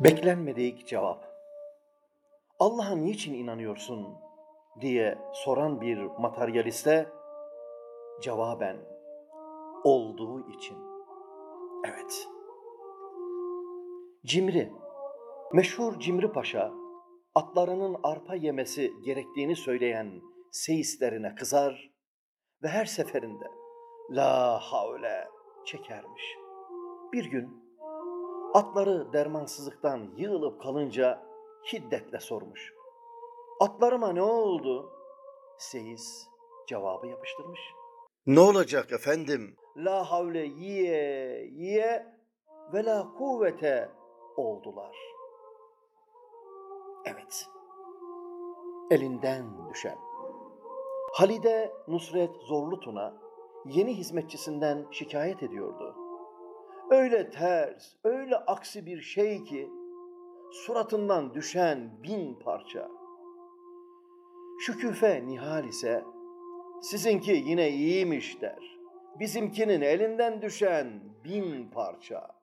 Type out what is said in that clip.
Beklenmedik cevap. Allah'a niçin inanıyorsun diye soran bir materyaliste cevaben olduğu için. Evet. Cimri, meşhur Cimri Paşa atlarının arpa yemesi gerektiğini söyleyen seyislerine kızar ve her seferinde la havle çekermiş. Bir gün Atları dermansızlıktan yığılıp kalınca şiddetle sormuş. Atlarıma ne oldu? Seyis cevabı yapıştırmış. Ne olacak efendim? La havle yiye yiye ve la kuvvete oldular. Evet. Elinden düşen. Halide Nusret Zorlutuna yeni hizmetçisinden şikayet ediyordu öyle ters, öyle aksi bir şey ki suratından düşen bin parça. Şüküfe Nihal ise sizinki yine iyiymiş der. Bizimkinin elinden düşen bin parça.